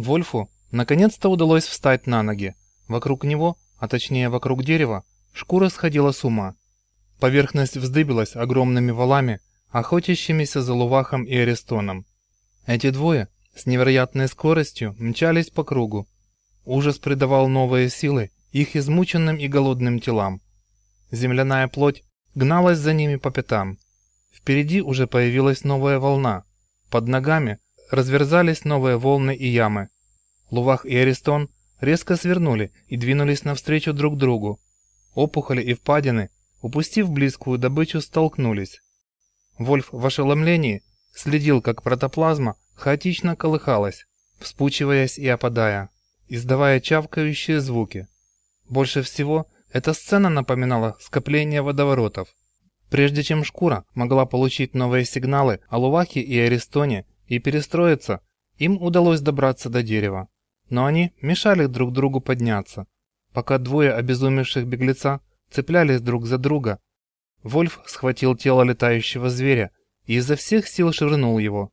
Вольфу наконец-то удалось встать на ноги. Вокруг него, а точнее вокруг дерева, шкура сходила с ума. Поверхность вздыбилась огромными валами, охотящимися за Лувахом и Арестоном. Эти двое с невероятной скоростью мчались по кругу. Ужас придавал новые силы их измученным и голодным телам. Земляная плоть гналась за ними по пятам. Впереди уже появилась новая волна. Под ногами разверзались новые волны и ямы. Лувах и Аристон резко свернули и двинулись навстречу друг другу. Опухоли и впадины, упустив близкую добычу, столкнулись. Вольф в ошеломлении следил, как протоплазма хаотично колыхалась, вспучиваясь и опадая, издавая чавкающие звуки. Больше всего эта сцена напоминала скопление водоворотов. Прежде чем шкура могла получить новые сигналы о Лувахе и Аристоне и перестроиться, им удалось добраться до дерева. Но они мешали друг другу подняться. Пока двое обезумевших беглеца цеплялись друг за друга, Вольф схватил тело летающего зверя и изо всех сил швырнул его.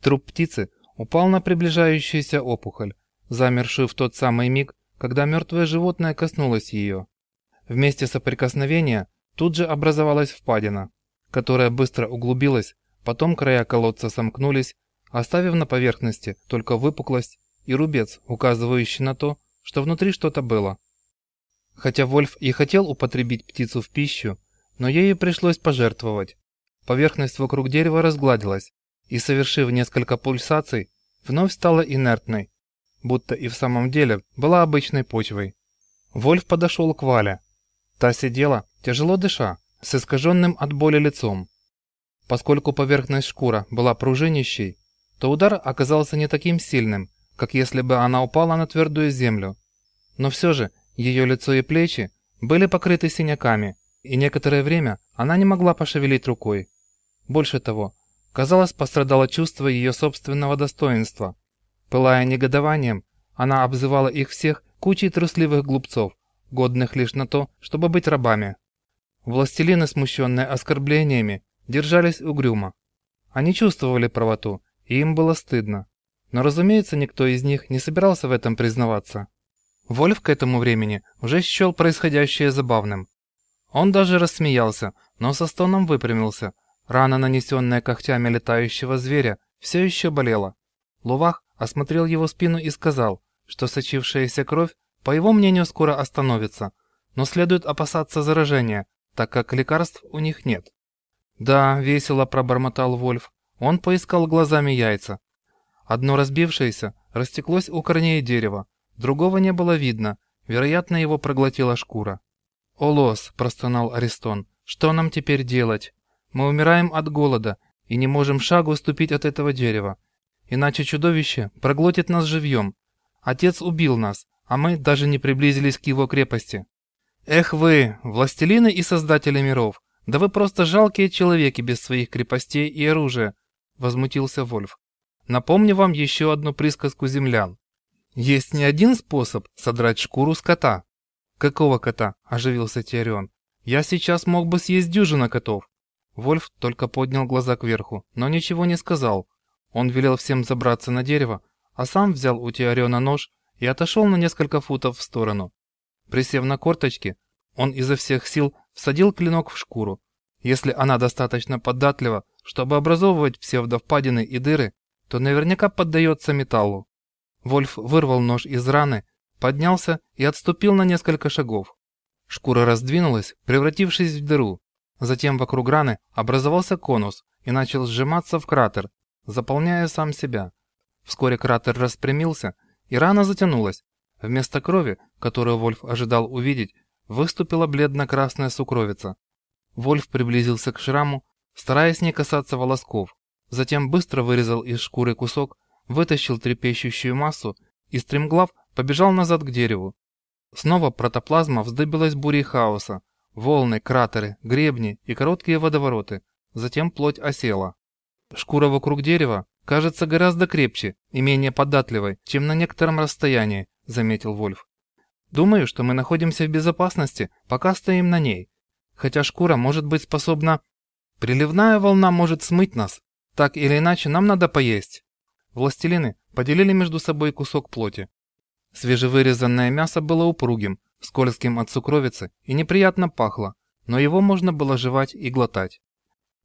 Труп птицы упал на приближающуюся опухоль, замершую в тот самый миг, когда мертвое животное коснулось ее. Вместе соприкосновения тут же образовалась впадина, которая быстро углубилась, потом края колодца сомкнулись, оставив на поверхности только выпуклость и рубец, указывающий на то, что внутри что-то было. Хотя Вольф и хотел употребить птицу в пищу, но ею пришлось пожертвовать. Поверхность вокруг дерева разгладилась, и, совершив несколько пульсаций, вновь стала инертной, будто и в самом деле была обычной почвой. Вольф подошел к Вале, Та сидела, тяжело дыша, с искаженным от боли лицом. Поскольку поверхность шкура была пружинищей, то удар оказался не таким сильным, как если бы она упала на твердую землю. Но все же ее лицо и плечи были покрыты синяками, и некоторое время она не могла пошевелить рукой. Больше того, казалось, пострадало чувство ее собственного достоинства. Пылая негодованием, она обзывала их всех кучей трусливых глупцов, годных лишь на то, чтобы быть рабами. Властелины, смущенные оскорблениями, держались угрюмо. Они чувствовали правоту, и им было стыдно. Но, разумеется, никто из них не собирался в этом признаваться. Вольф к этому времени уже счел происходящее забавным. Он даже рассмеялся, но со стоном выпрямился. Рана, нанесенная когтями летающего зверя, все еще болела. Лувах осмотрел его спину и сказал, что сочившаяся кровь по его мнению, скоро остановится, но следует опасаться заражения, так как лекарств у них нет. «Да», — весело пробормотал Вольф. Он поискал глазами яйца. Одно разбившееся растеклось у корней дерева, другого не было видно, вероятно, его проглотила шкура. «О, лос!» — простонал Аристон. «Что нам теперь делать? Мы умираем от голода и не можем шагу ступить от этого дерева. Иначе чудовище проглотит нас живьем. Отец убил нас, а мы даже не приблизились к его крепости. Эх вы, властелины и создатели миров, да вы просто жалкие человеки без своих крепостей и оружия, возмутился Вольф. Напомню вам еще одну присказку землян. Есть не один способ содрать шкуру с кота. Какого кота? оживился Тиарион. Я сейчас мог бы съесть дюжина котов. Вольф только поднял глаза кверху, но ничего не сказал. Он велел всем забраться на дерево, а сам взял у Тиариона нож и отошел на несколько футов в сторону. Присев на корточки, он изо всех сил всадил клинок в шкуру. Если она достаточно податлива, чтобы образовывать псевдовпадины и дыры, то наверняка поддается металлу. Вольф вырвал нож из раны, поднялся и отступил на несколько шагов. Шкура раздвинулась, превратившись в дыру. Затем вокруг раны образовался конус и начал сжиматься в кратер, заполняя сам себя. Вскоре кратер распрямился, и рана затянулась. Вместо крови, которую Вольф ожидал увидеть, выступила бледно-красная сукровица. Вольф приблизился к шраму, стараясь не касаться волосков. Затем быстро вырезал из шкуры кусок, вытащил трепещущую массу и стремглав побежал назад к дереву. Снова протоплазма вздыбилась бурей хаоса. Волны, кратеры, гребни и короткие водовороты. Затем плоть осела. Шкура вокруг дерева кажется гораздо крепче и менее податливой, чем на некотором расстоянии», — заметил Вольф. «Думаю, что мы находимся в безопасности, пока стоим на ней. Хотя шкура может быть способна... Приливная волна может смыть нас. Так или иначе, нам надо поесть». Властелины поделили между собой кусок плоти. Свежевырезанное мясо было упругим, скользким от сукровицы и неприятно пахло, но его можно было жевать и глотать.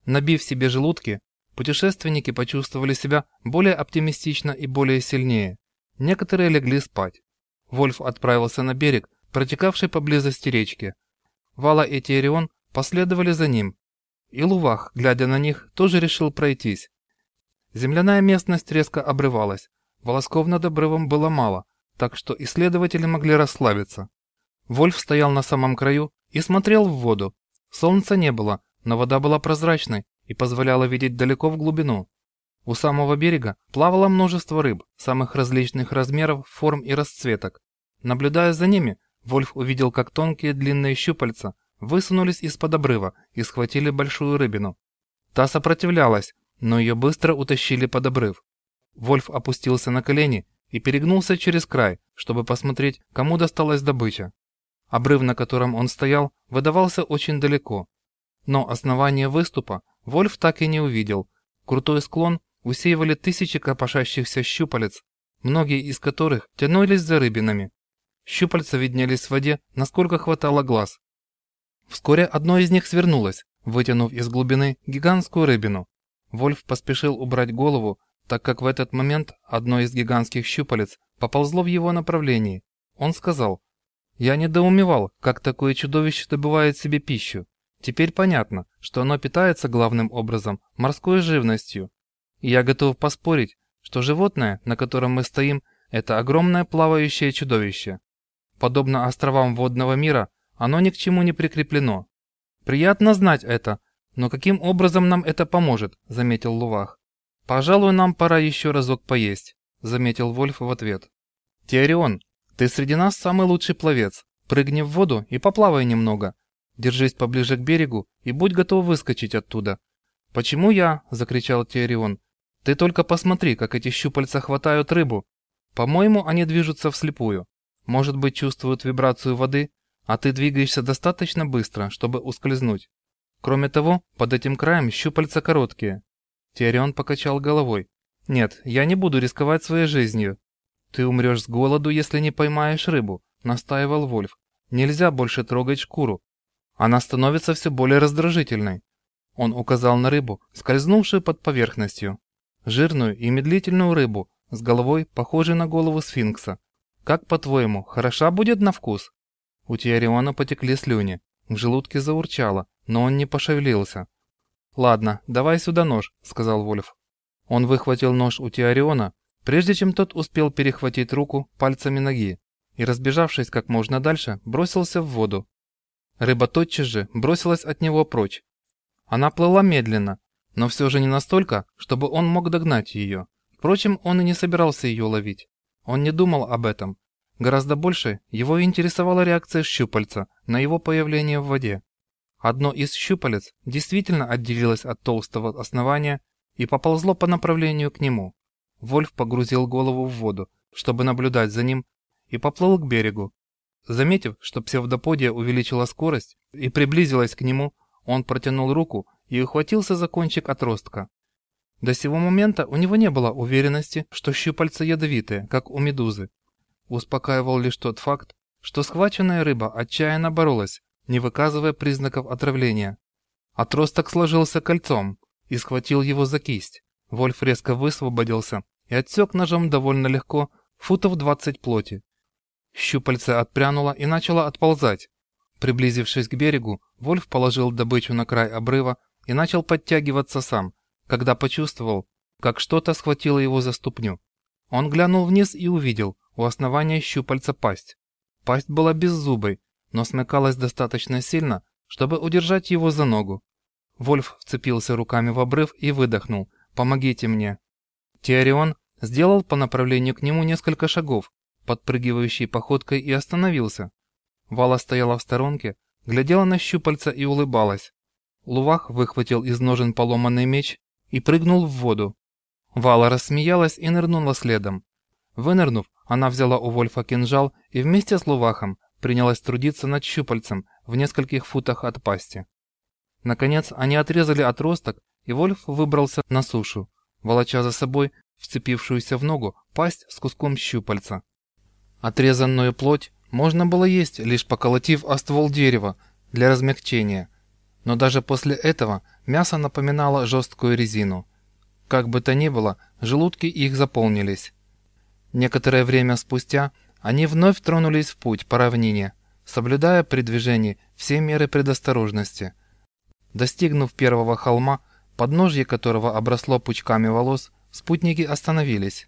Набив себе желудки, путешественники почувствовали себя более оптимистично и более сильнее. Некоторые легли спать. Вольф отправился на берег, протекавший поблизости речки. Вала и Тиерион последовали за ним. И Лувах, глядя на них, тоже решил пройтись. Земляная местность резко обрывалась. Волосков над обрывом было мало, так что исследователи могли расслабиться. Вольф стоял на самом краю и смотрел в воду. Солнца не было, но вода была прозрачной и позволяла видеть далеко в глубину. У самого берега плавало множество рыб, самых различных размеров, форм и расцветок. Наблюдая за ними, Вольф увидел, как тонкие длинные щупальца высунулись из-под обрыва и схватили большую рыбину. Та сопротивлялась, но ее быстро утащили под обрыв. Вольф опустился на колени и перегнулся через край, чтобы посмотреть, кому досталась добыча. Обрыв, на котором он стоял, выдавался очень далеко. Но основание выступа Вольф так и не увидел. Крутой склон усеивали тысячи копошащихся щупалец, многие из которых тянулись за рыбинами. Щупальца виднелись в воде, насколько хватало глаз. Вскоре одно из них свернулось, вытянув из глубины гигантскую рыбину. Вольф поспешил убрать голову, так как в этот момент одно из гигантских щупалец поползло в его направлении. Он сказал, «Я недоумевал, как такое чудовище добывает себе пищу. Теперь понятно, что оно питается главным образом морской живностью. И я готов поспорить, что животное, на котором мы стоим, это огромное плавающее чудовище. Подобно островам водного мира, оно ни к чему не прикреплено. Приятно знать это, но каким образом нам это поможет, заметил Лувах. Пожалуй, нам пора еще разок поесть, заметил Вольф в ответ. Теорион, ты среди нас самый лучший пловец. Прыгни в воду и поплавай немного. Держись поближе к берегу и будь готов выскочить оттуда. Почему я? закричал Теорион. Ты только посмотри, как эти щупальца хватают рыбу. По-моему, они движутся вслепую. Может быть, чувствуют вибрацию воды, а ты двигаешься достаточно быстро, чтобы ускользнуть. Кроме того, под этим краем щупальца короткие. Теорион покачал головой. Нет, я не буду рисковать своей жизнью. Ты умрешь с голоду, если не поймаешь рыбу, настаивал Вольф. Нельзя больше трогать шкуру. Она становится все более раздражительной. Он указал на рыбу, скользнувшую под поверхностью. Жирную и медлительную рыбу, с головой, похожей на голову сфинкса. Как, по-твоему, хороша будет на вкус? У Тиариона потекли слюни. В желудке заурчало, но он не пошевелился. «Ладно, давай сюда нож», — сказал Вольф. Он выхватил нож у Тиариона, прежде чем тот успел перехватить руку пальцами ноги, и, разбежавшись как можно дальше, бросился в воду. Рыба тотчас же бросилась от него прочь. Она плыла медленно, но все же не настолько, чтобы он мог догнать ее. Впрочем, он и не собирался ее ловить. Он не думал об этом. Гораздо больше его интересовала реакция щупальца на его появление в воде. Одно из щупалец действительно отделилось от толстого основания и поползло по направлению к нему. Вольф погрузил голову в воду, чтобы наблюдать за ним, и поплыл к берегу. Заметив, что псевдоподия увеличила скорость и приблизилась к нему, он протянул руку и ухватился за кончик отростка. До сего момента у него не было уверенности, что щупальца ядовитые, как у медузы. Успокаивал лишь тот факт, что схваченная рыба отчаянно боролась, не выказывая признаков отравления. Отросток сложился кольцом и схватил его за кисть. Вольф резко высвободился и отсек ножом довольно легко футов 20 плоти. Щупальце отпрянуло и начало отползать. Приблизившись к берегу, Вольф положил добычу на край обрыва и начал подтягиваться сам, когда почувствовал, как что-то схватило его за ступню. Он глянул вниз и увидел у основания щупальца пасть. Пасть была беззубой, но смыкалась достаточно сильно, чтобы удержать его за ногу. Вольф вцепился руками в обрыв и выдохнул «Помогите мне». Теорион сделал по направлению к нему несколько шагов, подпрыгивающей походкой и остановился. Вала стояла в сторонке, глядела на щупальца и улыбалась. Лувах выхватил из ножен поломанный меч и прыгнул в воду. Вала рассмеялась и нырнула следом. Вынырнув, она взяла у Вольфа кинжал и вместе с Лувахом принялась трудиться над щупальцем в нескольких футах от пасти. Наконец, они отрезали отросток, и Вольф выбрался на сушу, волоча за собой вцепившуюся в ногу пасть с куском щупальца. Отрезанную плоть можно было есть, лишь поколотив о ствол дерева для размягчения, но даже после этого мясо напоминало жесткую резину. Как бы то ни было, желудки их заполнились. Некоторое время спустя они вновь тронулись в путь по равнине, соблюдая при движении все меры предосторожности. Достигнув первого холма, подножье которого обросло пучками волос, спутники остановились.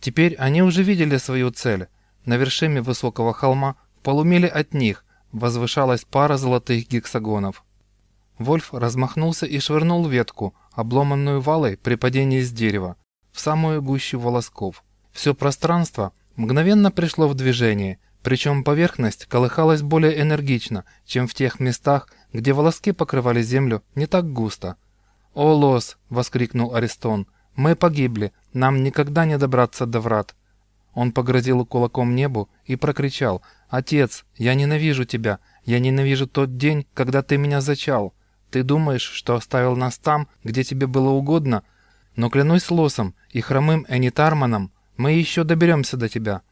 Теперь они уже видели свою цель. На вершине высокого холма, в полумиле от них, возвышалась пара золотых гексагонов. Вольф размахнулся и швырнул ветку, обломанную валой при падении с дерева, в самую гущу волосков. Все пространство мгновенно пришло в движение, причем поверхность колыхалась более энергично, чем в тех местах, где волоски покрывали землю не так густо. «О, лос!» — воскликнул Аристон. «Мы погибли, нам никогда не добраться до врат». Он погрозил кулаком небу и прокричал «Отец, я ненавижу тебя, я ненавижу тот день, когда ты меня зачал. Ты думаешь, что оставил нас там, где тебе было угодно? Но клянусь лосом и хромым Энитарманом, мы еще доберемся до тебя».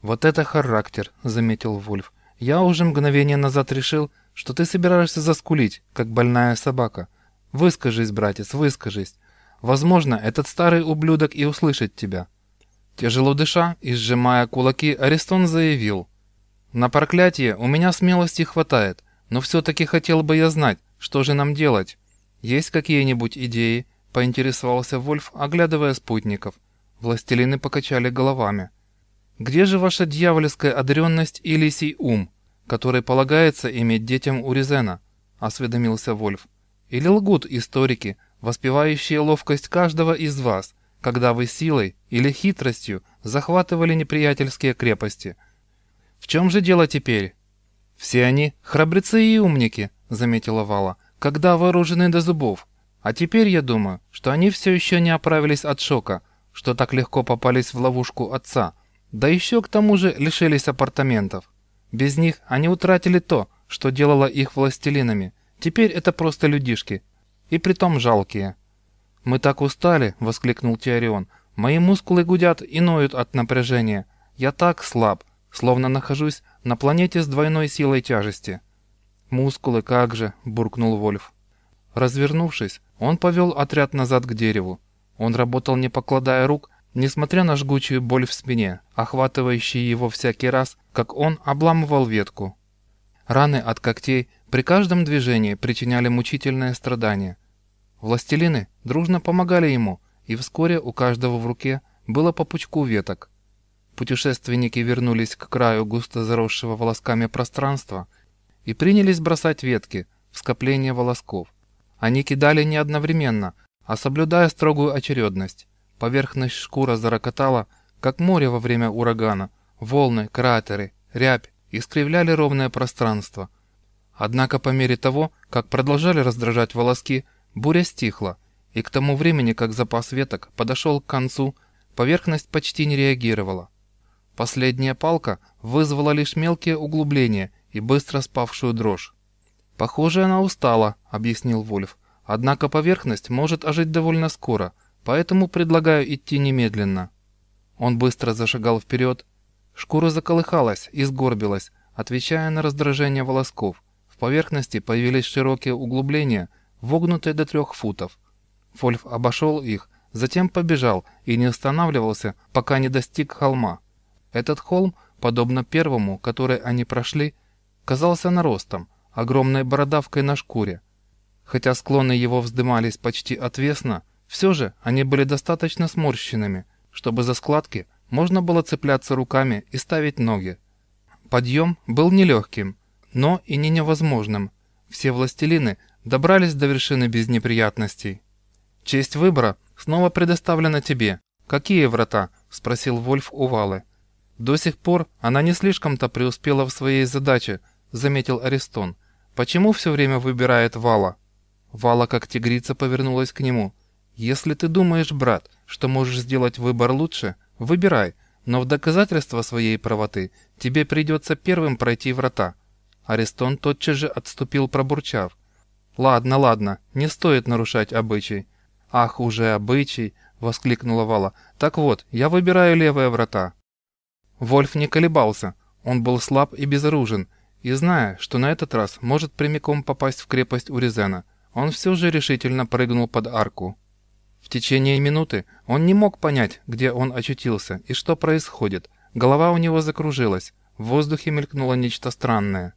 «Вот это характер», — заметил Вульф. «Я уже мгновение назад решил, что ты собираешься заскулить, как больная собака. Выскажись, братец, выскажись. Возможно, этот старый ублюдок и услышит тебя». Тяжело дыша и сжимая кулаки, Аристон заявил. «На проклятие у меня смелости хватает, но все-таки хотел бы я знать, что же нам делать? Есть какие-нибудь идеи?» — поинтересовался Вольф, оглядывая спутников. Властелины покачали головами. «Где же ваша дьявольская одаренность и лисий ум, который полагается иметь детям Уризена?» — осведомился Вольф. «Или лгут историки, воспевающие ловкость каждого из вас, когда вы силой или хитростью захватывали неприятельские крепости? В чем же дело теперь?» «Все они храбрецы и умники», — заметила Вала, — «когда вооружены до зубов. А теперь я думаю, что они все еще не оправились от шока, что так легко попались в ловушку отца, да еще к тому же лишились апартаментов. Без них они утратили то, что делало их властелинами. Теперь это просто людишки. И притом жалкие. «Мы так устали!» — воскликнул Теорион. «Мои мускулы гудят и ноют от напряжения. Я так слаб, словно нахожусь на планете с двойной силой тяжести». «Мускулы, как же!» — буркнул Вольф. Развернувшись, он повел отряд назад к дереву. Он работал не покладая рук, несмотря на жгучую боль в спине, охватывающую его всякий раз, как он обламывал ветку. Раны от когтей при каждом движении причиняли мучительное страдание. Властелины дружно помогали ему, и вскоре у каждого в руке было по пучку веток. Путешественники вернулись к краю густо заросшего волосками пространства и принялись бросать ветки в скопление волосков. Они кидали не одновременно, а соблюдая строгую очередность. Поверхность шкура зарокотала, как море во время урагана. Волны, кратеры, рябь искривляли ровное пространство. Однако по мере того, как продолжали раздражать волоски, буря стихла, и к тому времени, как запас веток подошел к концу, поверхность почти не реагировала. Последняя палка вызвала лишь мелкие углубления и быстро спавшую дрожь. «Похоже, она устала», — объяснил Вольф. «Однако поверхность может ожить довольно скоро, поэтому предлагаю идти немедленно». Он быстро зашагал вперед. Шкура заколыхалась и сгорбилась, отвечая на раздражение волосков. В поверхности появились широкие углубления, вогнутые до трех футов. Фольф обошел их, затем побежал и не останавливался, пока не достиг холма. Этот холм, подобно первому, который они прошли, казался наростом, огромной бородавкой на шкуре. Хотя склоны его вздымались почти отвесно, все же они были достаточно сморщенными, чтобы за складки можно было цепляться руками и ставить ноги. Подъем был нелегким, но и не невозможным. Все властелины добрались до вершины без неприятностей. «Честь выбора снова предоставлена тебе. Какие врата?» – спросил Вольф у Валы. «До сих пор она не слишком-то преуспела в своей задаче», – заметил Аристон. «Почему все время выбирает Вала?» Вала, как тигрица, повернулась к нему – если ты думаешь, брат, что можешь сделать выбор лучше, выбирай, но в доказательство своей правоты тебе придется первым пройти врата». Аристон тотчас же отступил, пробурчав. «Ладно, ладно, не стоит нарушать обычай». «Ах, уже обычай!» — воскликнула Вала. «Так вот, я выбираю левые врата». Вольф не колебался. Он был слаб и безоружен, и зная, что на этот раз может прямиком попасть в крепость Уризена, он все же решительно прыгнул под арку. В течение минуты он не мог понять, где он очутился и что происходит. Голова у него закружилась, в воздухе мелькнуло нечто странное.